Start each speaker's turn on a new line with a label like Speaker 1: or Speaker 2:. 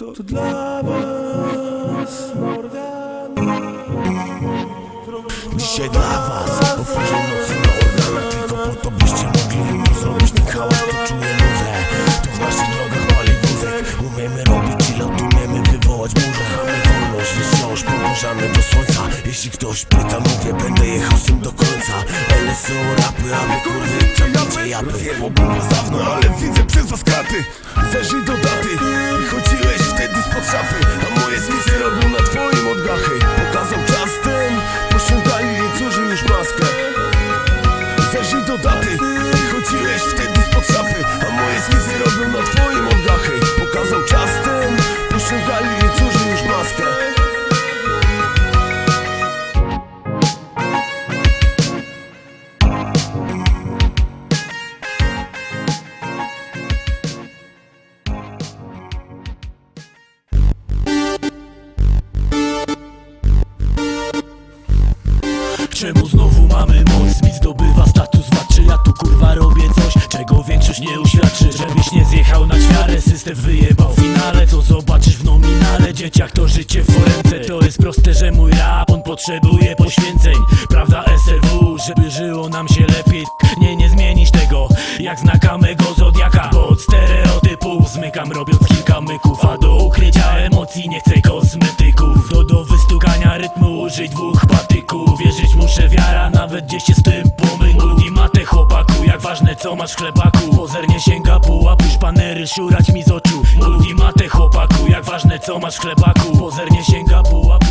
Speaker 1: to, to dla was Morgan
Speaker 2: Dzisiaj dla was późnej nocy na organach Tylko po to byście mogli tu zrobić ten hałas To czuję muzę. Tu w naszych drogach pali wózek. Umiemy robić chillout, umiemy wywołać burzę. Mamy wolność, wesołość, podążamy do słońca. Jeśli ktoś pyta, mówię, będę jechał z tym do końca. LSO, rapy, a wy kurwy, czapnijcie japy.
Speaker 3: Zjebałbym was dawno, ale widzę przez was kraty A
Speaker 4: Czemu znowu mamy moc? Mi zdobywa status walczy Ja tu kurwa robię coś, czego większość nie uświadczy. Żebyś nie zjechał na ćwiarę, system wyjebał w finale. Co zobaczysz w nominale, dzieciak to życie w forence To jest proste, że mój rap, on potrzebuje poświęceń. Prawda SRW, żeby żyło nam się lepiej. Nie, nie zmienisz tego, jak znakamego Zodiaka. Bo od stereotypów zmykam robiąc kilka myków A do ukrycia emocji nie chcę użyj dwóch patyków. Wierzyć muszę wiara, nawet gdzieś się z tym pomył Ultimatę chłopaku, jak ważne co masz w chlebaku. Pozernie sięga pułap, już panery szurać mi z oczu. Ultimatę chłopaku, jak ważne co masz w chlebaku. Pozernie sięga pułap